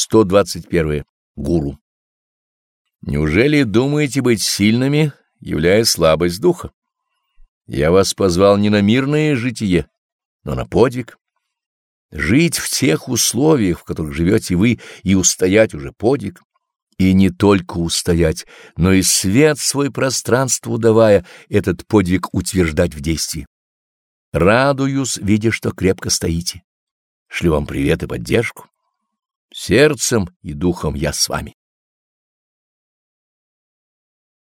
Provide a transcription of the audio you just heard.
121. Гуру. Неужели думаете быть сильными, являя слабость духа? Я вас позвал не на мирное житие, но на подвиг. Жить в тех условиях, в которых живете вы, и устоять уже подвиг. И не только устоять, но и свет свой пространству давая, этот подвиг утверждать в действии. Радуюсь, видя, что крепко стоите. Шлю вам привет и поддержку. Сердцем и духом я с вами.